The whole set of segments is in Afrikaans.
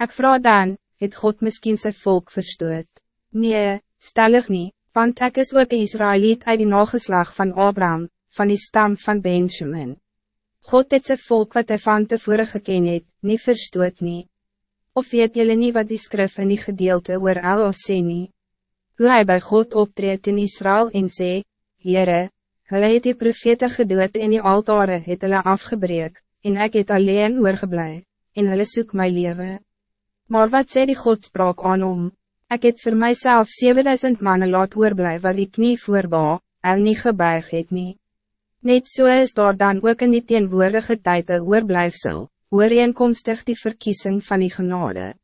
Ik vraag dan, het God misschien zijn volk verstoot? Nee, stellig niet, want ik is ook een Israëliet uit die nageslag van Abraham, van die stam van Benjamin. God het zijn volk wat hij van tevoren geken het, nie verstoot nie. Of weet jullie niet wat die skrif in die gedeelte oor Elos sê nie? Hoe hij bij God optreedt in Israël en sê, Heere, hulle het die profete gedood en die altare het hulle afgebreek, en ik het alleen oorgeblij, en hulle soek my leven. Maar wat sê die godspraak aan om? Ik het voor mijzelf 7000 mannen laat oorblij wat die knie voorba, en nie gebuig het nie. Net so is daar dan ook in die teenwoordige tyd een oorblijfsel, ooreenkomstig die verkiezing van die genade.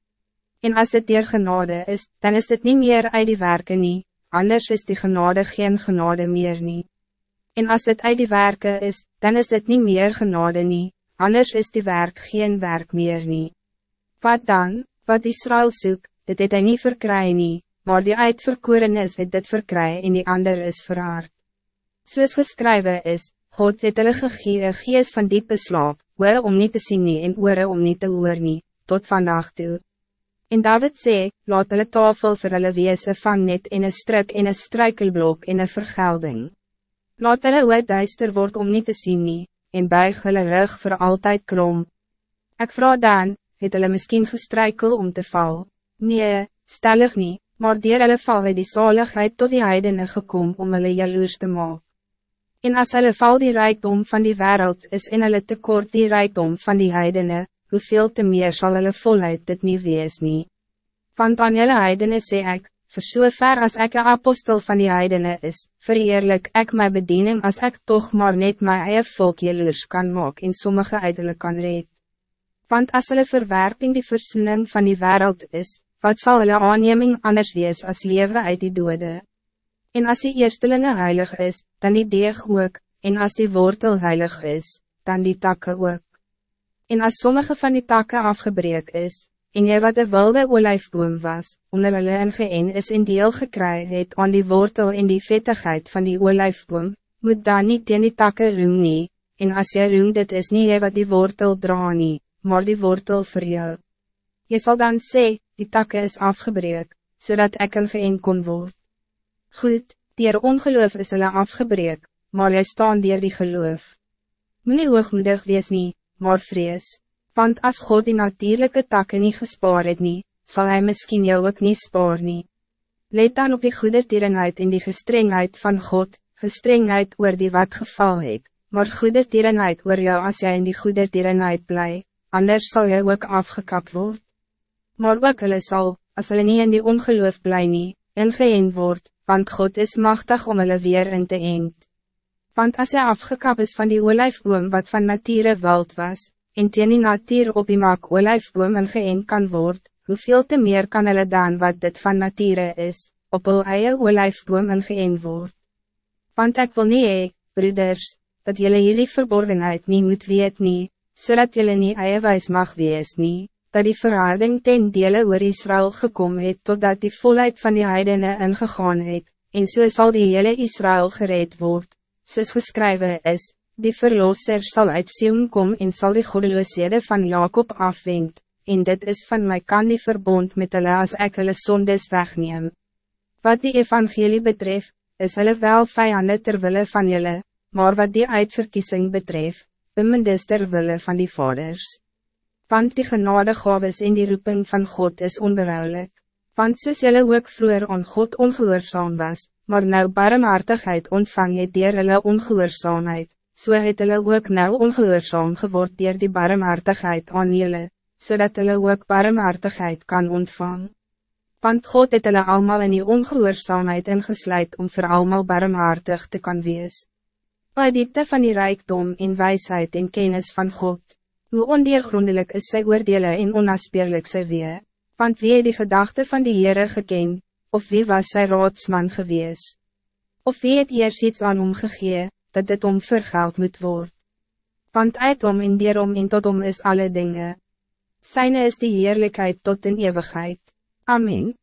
En als het dier genade is, dan is het niet meer uit die werken nie, anders is die genade geen genade meer nie. En als het uit die werken is, dan is het niet meer genade nie, anders is die werk geen werk meer nie. Wat dan? Wat Israël soek, dit het hy nie verkry nie, maar die uitverkoren is het dit verkry en die ander is verhaard. Soos geskrywe is, God het hulle gegee een gees van diepe slaap, oor om niet te zien nie en oor om niet te hoor nie, tot vandaag toe. En David sê, laat hulle tafel vir hulle wees een vangnet en een strik en een struikelblok en een vergelding. Laat hulle oor duister word om niet te zien nie, en buig hulle rug voor altijd krom. Ik vraag dan, het hulle miskien gestrykel om te val. Nee, stellig niet, maar dier hulle val het die zaligheid tot die heidene gekom om hulle jaloers te maak. En as hulle val die rijkdom van die wereld is en hulle tekort die rijkdom van die heidene, hoeveel te meer zal hulle volheid dit niet wees nie. Want aan julle heidene sê ek, voor so ver as ek een apostel van die heidene is, vereerlik ek my bediening as ek toch maar net my eie volk jaloers kan maak en sommige uiterlijk kan red. Want als hulle verwerping die versoening van die wereld is, wat zal hulle aanneming anders wees als leven uit die dode? En als die eerstelinge heilig is, dan die deeg ook, en als die wortel heilig is, dan die takken ook. En als sommige van die takken afgebreek is, en jy wat de wilde olijfboom was, onder hulle ingeen is in deel gekry het aan die wortel en die vettigheid van die olijfboom, moet dan niet teen die takken roem nie, en as jy roem dit is niet jy wat die wortel dra nie, maar die wortel voor jou. Je zal dan zeggen, die takken is afgebreek, zodat ik een geënt kon worden. Goed, die ongeloof is hulle afgebreek, maar jy staan dier die geloof. Meneer hoogmoedig wees niet, maar vrees, want als God die natuurlijke takken niet gespaard het nie, zal hij misschien jou ook niet spaar nie. Let dan op die goede tierenheid in die gestrengheid van God, gestrengheid oor die wat geval het, maar goede tierenheid oor jou als jij in die goede tierenheid blij anders zal jy ook afgekapt worden. Maar ook hulle sal, as hulle nie in die ongeloof bly nie, ingeënd word, want God is machtig om hulle weer in te eend. Want als hij afgekap is van die olijfboom wat van nature wild was, en teen die natuur op die maak olijfboom ingeëend kan worden, hoeveel te meer kan hulle dan wat dit van nature is, op hul eie olijfboom ingeëend word. Want ik wil niet, broeders, dat jullie jullie verborgenheid niet moet weet niet, zodat so jullie niet eie wijs mag wees nie, dat die verhouding ten dele oor Israël gekomen het totdat die volheid van die heidene ingegaan het, en so sal die hele Israël gereed word, soos geskrywe is, die verlosser zal uit Sion kom en zal die godeloosede van Jacob afwend, en dit is van my kan die verbond met hulle as ek hulle sondes wegneem. Wat die evangelie betreft, is hulle wel vijanden terwille van julle, maar wat die uitverkiezing betreft, bemindes terwille van die vaders. Want die genadegaves en die roeping van God is onberouwelijk. Want soos jylle ook vroeger aan God ongehoorzaam was, maar nou barmhartigheid ontvang het dier hulle ongehoorzaamheid, so het hulle ook nou ongehoorzaam geword dier die barmhartigheid aan jylle, zodat hulle ook barmhartigheid kan ontvang. Want God het hulle allemaal in die ongehoorzaamheid ingesluit om voor allemaal barmhartig te kan wees. Bij diepte van die rijkdom in wijsheid en kennis van God. Hoe ondeergrondelijk is sy oordele en onaspeerlik sy wee. Want wie het die gedachte van die Heere geken, of wie was sy raadsman gewees? Of wie het eers iets aan hom gegee, dat dit om vergeld moet worden? Want uit om en dier om en tot om is alle dingen. Zijne is die heerlijkheid tot in eeuwigheid. Amen.